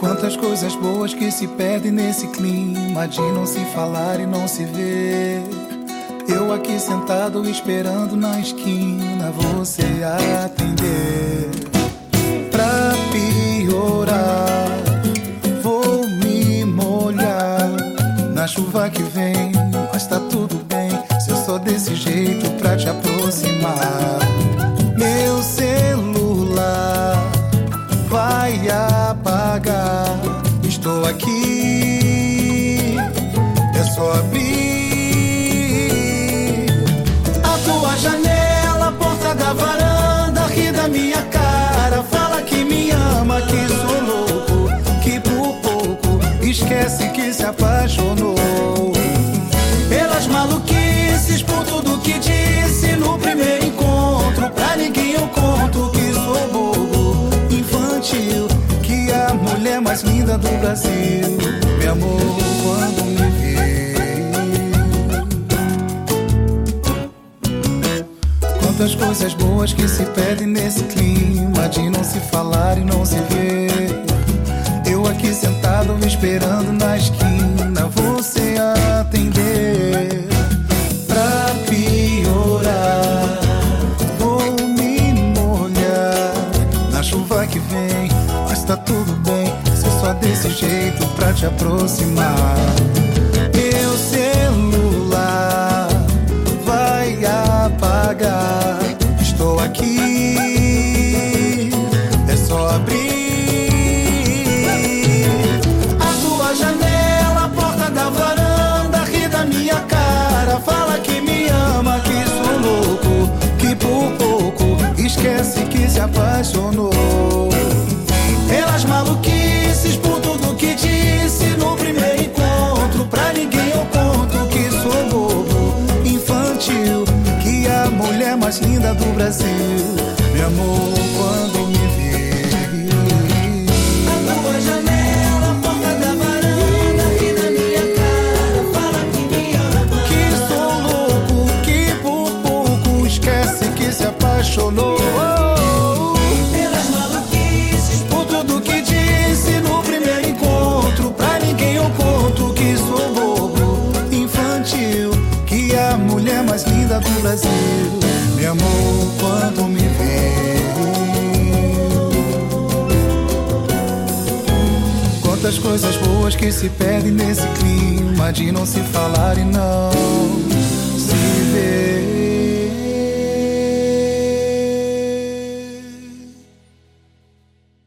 Quantas coisas boas que se perdem nesse clima de não se falar e não se ver. Eu aqui sentado esperando na esquina você atender. Pra piorar, vou me molhar na chuva que vem, mas tá tudo bem. Se eu sou desse jeito pra te aproximar, meu celular vai apagar. Estou aqui, é só abrir a tua janela, porta da varanda, ri da minha cara, fala que me ama, que sou louco, que por pouco esquece que se apaixonou. Do Brasil me amou quando me viu. Quantas coisas boas que se perdem nesse clima de não se falar e não se ver. Eu aqui sentado me esperando na esquina, você atender. Pra piorar, vou me molhar na chuva que vem, mas tá tudo bem. Só desse jeito pra te aproximar. Meu celular vai apagar. Estou aqui, é só abrir a tua janela, a porta da varanda, ri da minha cara, fala que me ama, que sou louco, que por pouco esquece que se apaixonou. Mulher mais linda do Brasil me amou quando me viu. A tua janela, a porta da varanda, ri da minha cara, fala que me ama. Que sou louco, que por pouco esquece que se apaixonou. Pelas maluquices, por tudo que disse no primeiro encontro, pra ninguém eu conto que sou bobo, infantil, que a mulher mais linda do Brasil me amou quando me viu. Quantas coisas boas que se perdem nesse clima de não se falar e não se ver.